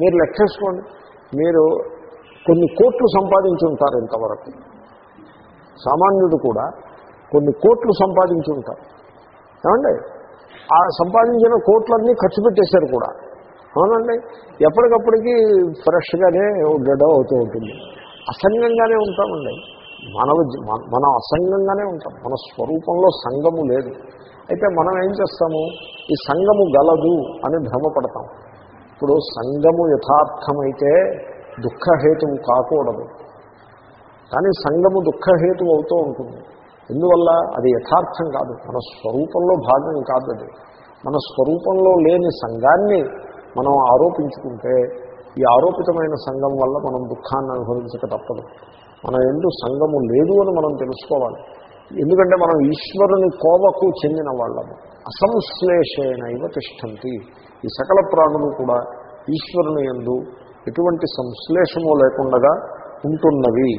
మీరు లెక్కేసుకోండి. మీరు కొన్ని కోట్లు సంపాదించి ఉంటారు ఇంతవరకు. సామాన్యుడు కూడా కొన్ని కోట్లు సంపాదించి ఉంటారు. ఏమండి? ఆ సంపాదించిన కోట్లన్నీ ఖర్చు పెట్టేశారు కూడా. అవునండి? ఎప్పటికప్పటికి ఫ్రెష్గానే గడ్డ అవుతూ ఉంటుంది. అసంగంగానే ఉంటామండి. మనవ మన- మనం అసంగంగానే ఉంటాం. మన స్వరూపంలో సంగము లేదు. అయితే మనం ఏం చేస్తాము? ఈ సంగము గలదు అని భ్రమపడతాం. ఇప్పుడు సంగము యథార్థమైతే దుఃఖహేతువు కాకూడదు. కానీ సంగము దుఃఖహేతు అవుతూ ఉంటుంది. ఎందువల్ల? అది యథార్థం కాదు. మన స్వరూపంలో భాగం కాదు అది. మన స్వరూపంలో లేని సంఘాన్ని మనం ఆరోపించుకుంటే ఈ ఆరోపితమైన సంఘం వల్ల మనం దుఃఖాన్ని అనుభవించక తప్పదు. మన ఎందు సంఘము లేదు అని మనం తెలుసుకోవాలి. ఎందుకంటే మనం ఈశ్వరుని కోవకు చెందిన వాళ్ళము. అసంశ్లేషణ ఇవ తిష్టంతి. ఈ సకల ప్రాణులు కూడా ఈశ్వరుని ఎందు ఎటువంటి సంశ్లేషము లేకుండా ఉంటున్నవి.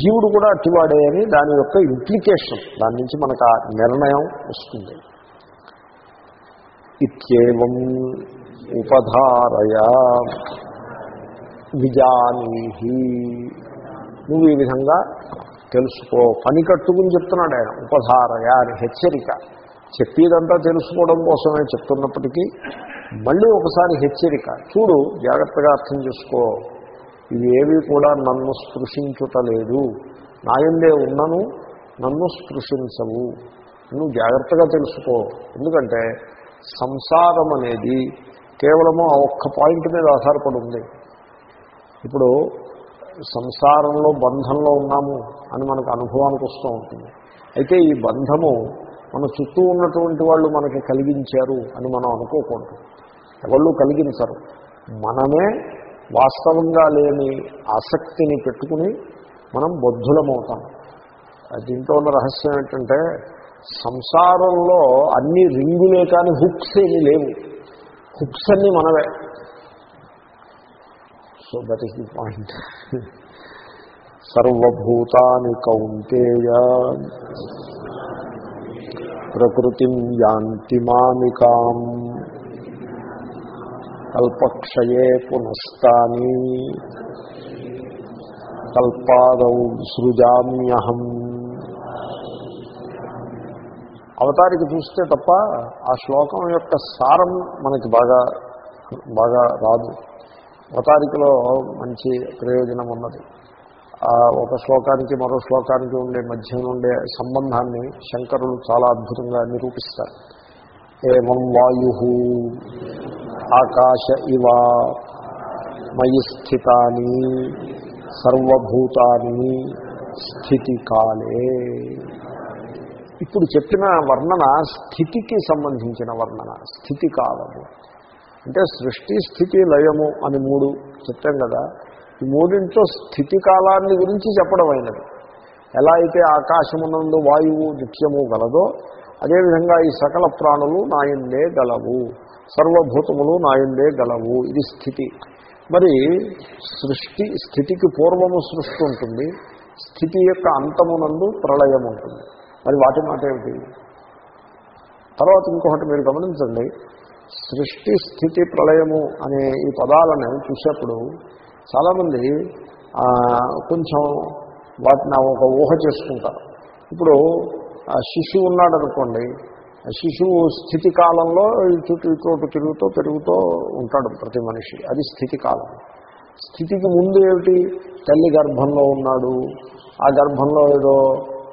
జీవుడు కూడా అట్టివాడే అని దాని యొక్క ఇంప్లికేషన్ దాని నుంచి మనకు ఆ నిర్ణయం వస్తుంది. ఇత్యేవం ఉపధారయ విజానీహి. నువ్వు ఈ విధంగా తెలుసుకో. పని కట్టుకుని చెప్తున్నాడు ఆయన. ఉపధారయ అని హెచ్చరిక. చెప్పేదంతా తెలుసుకోవడం కోసమే చెప్తున్నప్పటికీ మళ్ళీ ఒకసారి హెచ్చరిక. చూడు జాగ్రత్తగా అర్థం చేసుకో. ఇవి కూడా నన్ను స్పృశించుటలేదు నాయందే ఉన్నను నన్ను స్పృశించవు. నువ్వు జాగ్రత్తగా తెలుసుకో. ఎందుకంటే సంసారం అనేది కేవలము ఆ ఒక్క పాయింట్ మీద ఆధారపడి ఉంది. ఇప్పుడు సంసారంలో బంధంలో ఉన్నాము అని మనకు అనుభవానికి వస్తూ ఉంటుంది. అయితే ఈ బంధము మన చుట్టూ ఉన్నటువంటి వాళ్ళు మనకి కలిగించారు అని మనం అనుకోకూడదు. ఎవళ్ళు కలిగించరు. మనమే వాస్తవంగా లేని ఆసక్తిని పెట్టుకుని మనం బద్ధులమవుతాం. దీంట్లో ఉన్న రహస్యం ఏంటంటే సంసారంలో అన్ని రింగులే కానీ హుక్స్ ఏమీ లేవు. హుక్స్ అన్నీ మనవే. So that is the point. సర్వభూతాని కౌంతేయ ప్రకృతిం యాంతి మామికాం కల్పక్షయే పునస్తాని కల్పాదౌ సృజామ్యహం. అవతారికి చూస్తే తప్ప ఆ శ్లోకం యొక్క సారం మనకి బాగా బాగా రాదు. అవతారికలో మంచి ప్రయోజనం ఉన్నది. ఆ ఒక శ్లోకానికి మరో శ్లోకానికి ఉండే మధ్యన ఉండే సంబంధాన్ని శంకరులు చాలా అద్భుతంగా నిరూపిస్తారు. ఏమం వాయు ఆకాశ ఇవ మయి స్థితాని సర్వభూతాని స్థితి కాలే. ఇప్పుడు చెప్పిన వర్ణన స్థితికి సంబంధించిన వర్ణన స్థితి కాలము. అంటే సృష్టి స్థితి లయము అని మూడు చిత్రం కదా. ఈ మూడింట్లో స్థితి కాలాన్ని గురించి చెప్పడం అయినది. ఎలా అయితే ఆకాశమునందు వాయువు నిత్యము గలదో అదేవిధంగా ఈ సకల ప్రాణులు నాయందే గలవు. సర్వభూతములు నాయందే గలవు. ఇది స్థితి. మరి సృష్టి స్థితికి పూర్వము సృష్టి ఉంటుంది. స్థితి యొక్క అంతమునందు ప్రళయం ఉంటుంది. మరి వాటి మాట ఏమిటి? తర్వాత ఇంకొకటి మీరు గమనించండి. సృష్టి స్థితి ప్రళయము అనే ఈ పదాలను చూసేప్పుడు చాలామంది కొంచెం వాటిని ఒక ఊహ చేసుకుంటారు. ఇప్పుడు శిశువు ఉన్నాడు అనుకోండి శిశువు స్థితి కాలంలో చుట్టూ ఇటు తిరుగుతూ పెరుగుతూ ఉంటాడు ప్రతి మనిషి. అది స్థితి కాలం. స్థితికి ముందు ఏమిటి? తల్లి గర్భంలో ఉన్నాడు ఆ గర్భంలో ఏదో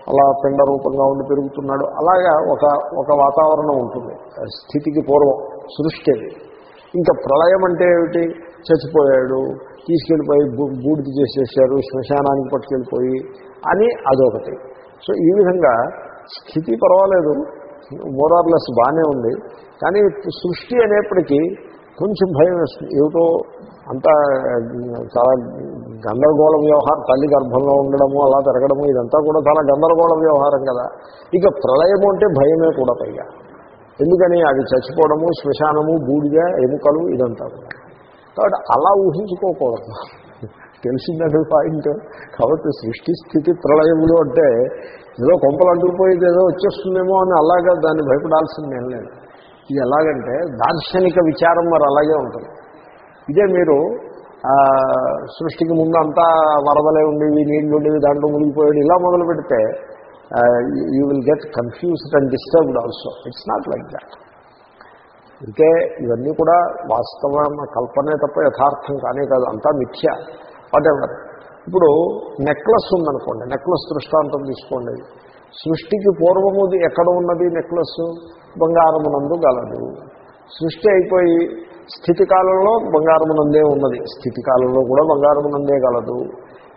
అలా పిండ రూపంగా ఉండి పెరుగుతున్నాడు. అలాగా ఒక ఒక వాతావరణం ఉంటుంది. స్థితికి పూర్వం. సృష్టి అది ఇంకా ప్రళయం అంటే ఏమిటి? చచ్చిపోయాడు తీసుకెళ్ళిపోయి బూడిద చేసేసారు శ్మశానానికి పట్టుకెళ్ళిపోయి అని అదొకటి. సో ఈ విధంగా స్థితి పర్వాలేదు. మోరార్లెస్ బాగానే ఉంది. కానీ సృష్టి అనేప్పటికీ కొంచెం భయం వేస్తుంది. ఏమిటో అంతా చాలా గందరగోళ వ్యవహారం తల్లి గర్భంలో ఉండడము అలా తిరగడము ఇదంతా కూడా చాలా గందరగోళ వ్యవహారం కదా. ఇక ప్రళయము అంటే భయమే కూడా పైగా. ఎందుకని అది చచ్చిపోవడము శ్మశానము బూడిద ఎముకలు ఇదంతా కూడా. కాబట్టి అలా ఊహించుకోకూడదు. తెలిసిందండి పాయింట్. కాబట్టి సృష్టి స్థితి ప్రళయములు అంటే ఏదో కొంపలు అడ్డుకుపోయేది ఏదో వచ్చేస్తుందేమో అని అలాగా దాన్ని భయపడాల్సింది లేదు. ఇది ఎలాగంటే దార్శనిక విచారం మరి అలాగే ఉంటుంది. ఇదే మీరు సృష్టికి ముందు అంతా వరదలే ఉండేవి నీళ్ళు ఉండేవి దాంట్లో మునిగిపోయాడు ఇలా మొదలు పెడితే you will get confused and disturbed also it's not like that ఇంకే ఇవన్నీ కూడా వాస్తవమైన కల్పనే తప్ప యథార్థం కానే కాదు. అంతా మిథ్య. వాటెవర్ ఇప్పుడు నెక్లెస్ ఉందనుకోండి నెక్లెస్ దృష్టాంతం తీసుకోండి. సృష్టికి పూర్వముది ఎక్కడ ఉన్నది నెక్లెస్? బంగారమునందు గలదు. సృష్టి అయిపోయి స్థితి కాలంలో బంగారమునందే ఉన్నది. స్థితి కాలంలో కూడా బంగారమునందే గలదు.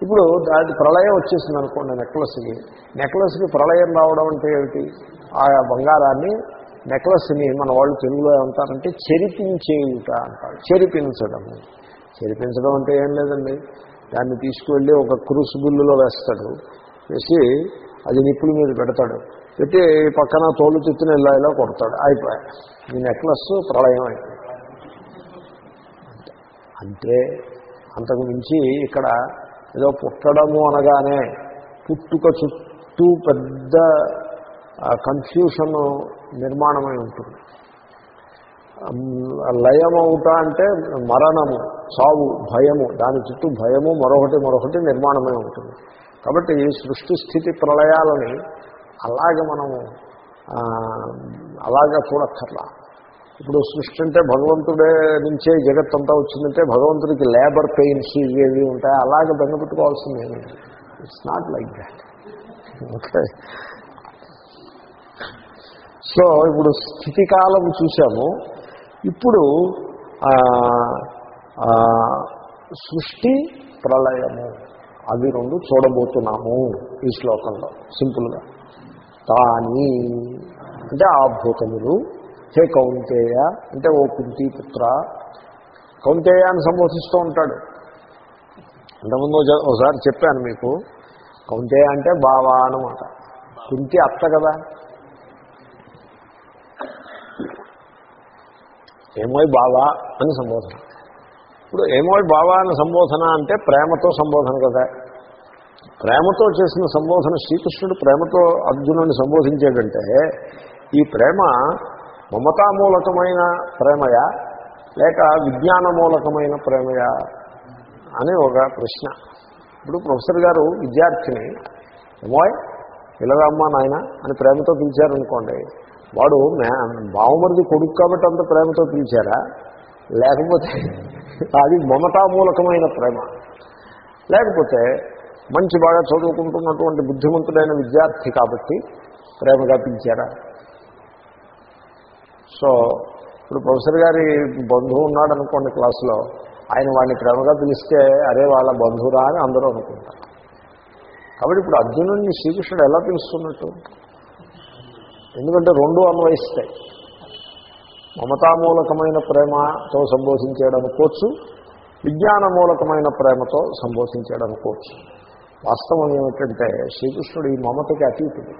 ఇప్పుడు దాని ప్రళయం వచ్చేసింది అనుకోండి నెక్లెస్కి. నెక్లెస్కి ప్రళయం రావడం అంటే ఏమిటి? ఆ బంగారాన్ని నెక్లెస్ని మన వాళ్ళు తెలుగులో ఏమంటారంటే చెరిపించేయుట అంటారు. చెరిపించడం. చెరిపించడం అంటే ఏం లేదండి. దాన్ని తీసుకువెళ్ళి ఒక క్రూసిబుల్లులో వేస్తాడు. వేసి అది నిప్పుల మీద పెడతాడు. పెట్టి పక్కన తోలు తిత్తిన ఇలా ఇలా కొడతాడు. అయిపోయా. ఈ నెక్లెస్ ప్రళయం అయిపోయింది. అంతే. అంతకు మించి ఇక్కడ ఏదో పుట్టడము అనగానే పుట్టుక చుట్టూ పెద్ద కన్ఫ్యూషన్ నిర్మాణమై ఉంటుంది. లయమవుట అంటే మరణము చావు భయము దాని చుట్టూ భయము మరొకటి మరొకటి నిర్మాణమై ఉంటుంది. కాబట్టి ఈ సృష్టి స్థితి ప్రళయాలని అలాగే మనము ఆ, చూడక్కర్లా ఇప్పుడు సృష్టి అంటే భగవంతుడే నుంచే జగత్తంతా వచ్చిందంటే భగవంతుడికి లేబర్ పెయిన్స్ ఇవేవి ఉంటాయి? అలాగే బెంగపెట్టుకోవాల్సిందే it's not like that okay so ఇప్పుడు స్థితికాలం చూసాము. ఇప్పుడు సృష్టి ప్రళయము. అవి రెండు చూడబోతున్నాము ఈ శ్లోకంలో. సింపుల్గా తాని. అంటే ఆ భూతములు హే కౌంతేయ అంటే ఓ కుంతి పుత్ర. కౌంతేయ అని సంబోధిస్తూ ఉంటాడు. ఇంతకుముందు ఒకసారి చెప్పాను మీకు. కౌంతేయ అంటే బావా అనమాట కుంతి అత్త కదా. ఏమోయ్ బావా అని సంబోధన. ఇప్పుడు ఏమోయ్ బావా అని సంబోధన అంటే ప్రేమతో సంబోధన కదా. ప్రేమతో చేసిన సంబోధన శ్రీకృష్ణుడు ప్రేమతో అర్జునుడిని సంబోధించాడంటే ఈ ప్రేమ మమతామూలకమైన ప్రేమయా లేక విజ్ఞానమూలకమైన ప్రేమయా అని ఒక ప్రశ్న. ఇప్పుడు ప్రొఫెసర్ గారు విద్యార్థిని ఏమోయ్ పిల్లగామ్మ నాయన అని ప్రేమతో పిలిచారనుకోండి వాడు మే- బావమరిది కొడుకు కాబట్టి అంత ప్రేమతో పిలిచారా? లేకపోతే అది మమతామూలకమైన ప్రేమ. లేకపోతే మంచి బాగా చదువుకుంటున్నటువంటి బుద్ధిమంతుడైన విద్యార్థి కాబట్టి ప్రేమగా పిలిచారా? సో ఇప్పుడు ప్రొఫెసర్ గారి బంధువు ఉన్నాడు అనుకోండి క్లాసులో ఆయన వాడిని ప్రేమగా పిలిస్తే అరే వాళ్ళ బంధువురా అని అందరూ అనుకుంటారు. కాబట్టి ఇప్పుడు అర్జునుడిని శ్రీకృష్ణుడు ఎలా పిలుస్తున్నట్టు? ఎందుకంటే రెండు అన్వయిస్తాయి. మమతామూలకమైన ప్రేమతో సంబోధించాడు అనుకోవచ్చు విజ్ఞానమూలకమైన ప్రేమతో సంబోధించాడు అనుకోవచ్చు వాస్తవం ఏమిటంటే శ్రీకృష్ణుడు ఈ మమతకి అతీతుడు.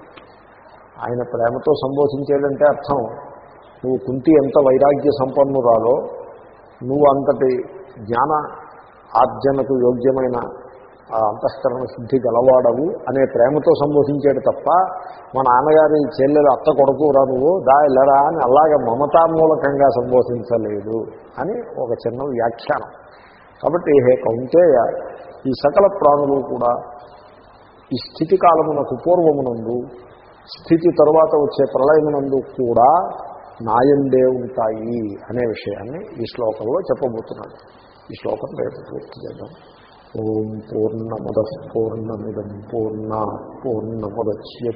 ఆయన ప్రేమతో సంబోధించేదంటే అర్థం. నువ్వు కుంతి ఎంత వైరాగ్య సంపన్నురాలో నువ్వు అంతటి జ్ఞాన ఆర్జనకు యోగ్యమైన ఆ అంతఃకరణ శుద్ధి గలవాడవు అనే ప్రేమతో సంబోధించాడు తప్ప మా నాన్నగారి చెల్లెలు అత్త కొడుకు రా నువ్వు దా ఇల్లరా అని అలాగే మమతామూలకంగా సంబోధించలేదు అని ఒక చిన్న వ్యాఖ్యానం. కాబట్టి హే కౌంటేయ ఈ సకల ప్రాణులు కూడా ఈ స్థితి కాలమునకు పూర్వమునందు స్థితి తరువాత వచ్చే ప్రళయమునందు కూడా నాయందే ఉంటాయి అనే విషయాన్ని ఈ శ్లోకంలో చెప్పబోతున్నాడు. ఈ శ్లోకం రేపు పూర్తి చేద్దాం. ఓం పూర్ణమద పూర్ణమిదం పూర్ణ పూర్ణముద్యతే